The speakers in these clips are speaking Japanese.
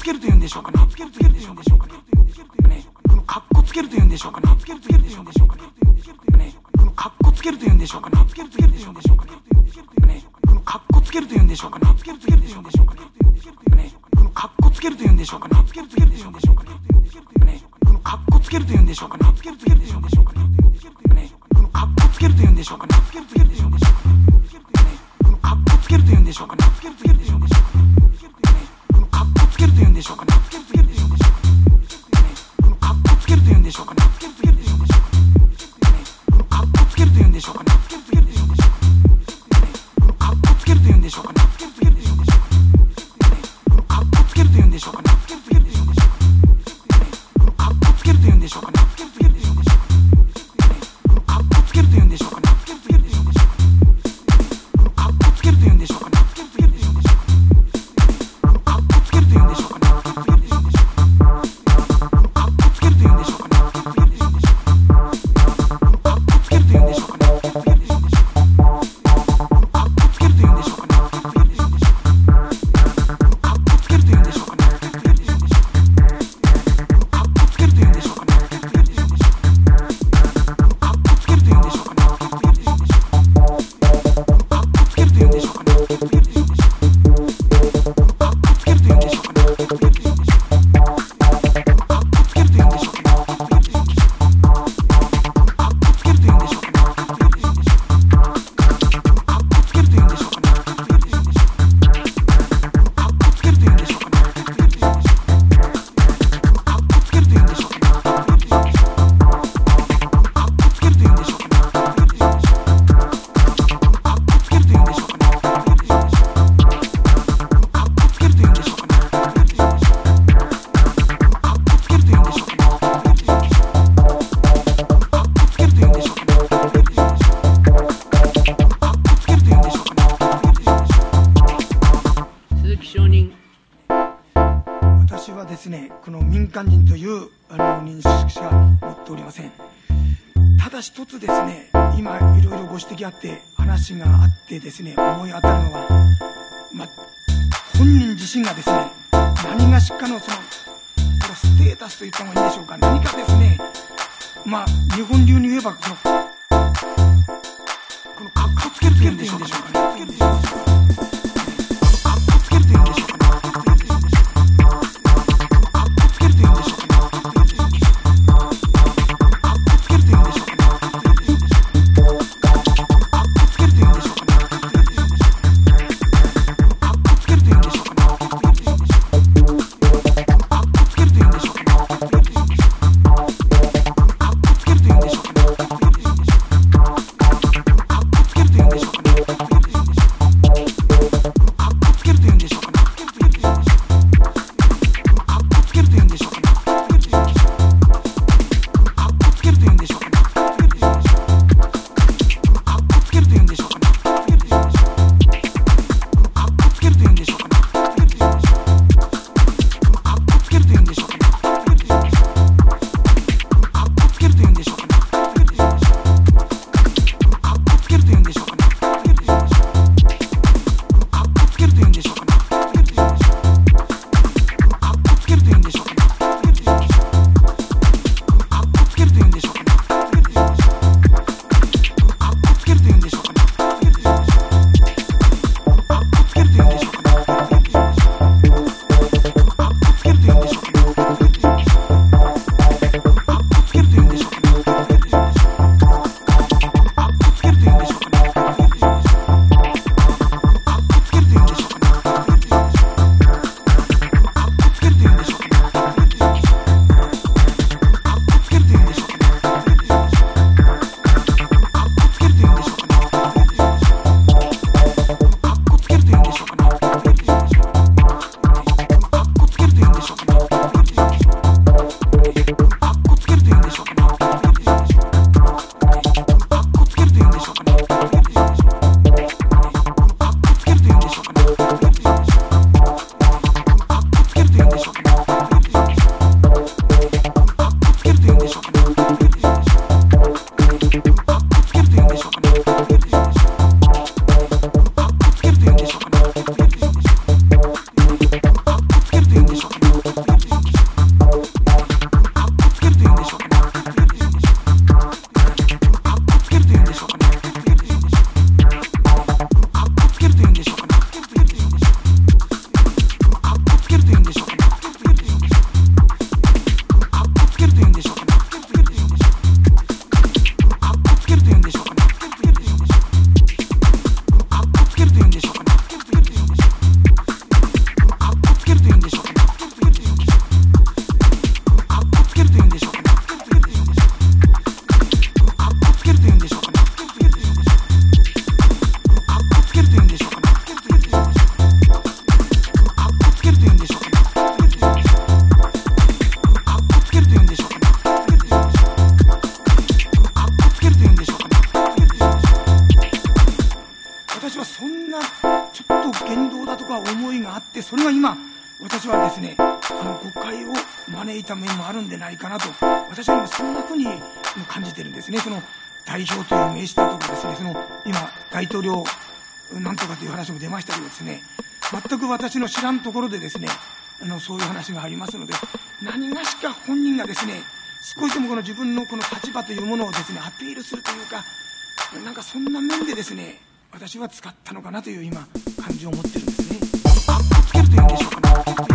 つけるというんでしょうかね、つけるというんでしょうかね、このかっこつけるというんでしょうかね、つけるというんでしょうかね、このかっこつけるというんでしょうかね、つけるというんでしょうかね、このかっこつけるというんでしょうかね、つけるというんでしょうかね、このかっこつけるというんでしょうかね、つけるというんでしょうかね、このかっこつけるというんでしょうかね、つけるというんでしょうかね、このかっこつけるというんでしょうかね、つけるというんでしょうかね、このかっこつけるというんでしょうかね、つけるというんでしょうかね、私はですねこの民間人というあの認識しか持っておりません。ただ一つですね今いろいろご指摘あって話があってですね思い当たるのは、ま、本人自身がですね何がしかのそのステータスと言った方がいいでしょうか。何かですねまあ日本流に言えばこのこのかっこつけるというんでしょうかってそれは今私はですねあの国会を招いた面もあるんでないかなと私は今そんなふうに感じてるんですねその代表という名詞だとかですねその今大統領なんとかという話も出ましたけどですね全く私の知らんところでですねあのそういう話がありますので何がしか本人がですね少しでもこの自分のこの立場というものをですねアピールするというかなんかそんな面でですね私は使ったのかなという今感じを持ってるんです。do. this fucking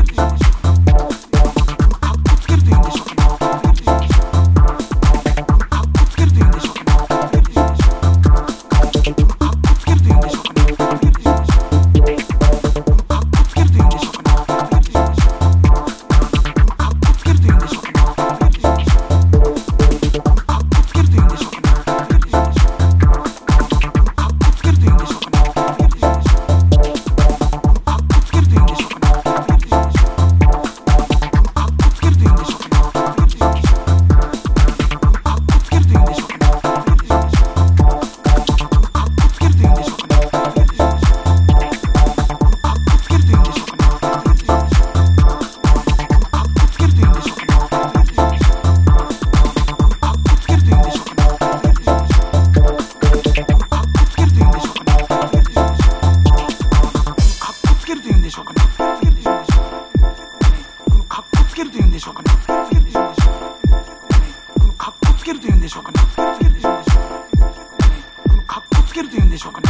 つけるというんでしょうかね。かっこつけるでしょうかね。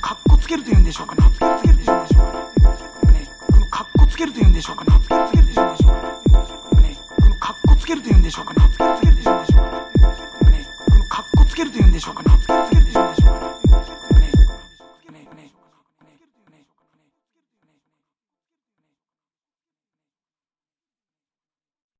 かっこつけるというんでしょうかね。かっこつけるでしょうかね。かっこつけるというんでしょうかね。かっこつけるでしょうかね。かっこつけるというんでしょうかね。かっこつけるでしょうかね。かっこつけるというんでしょうかね。かっこつけるというんでしょうかね。かっこつけるというんでしょうかね。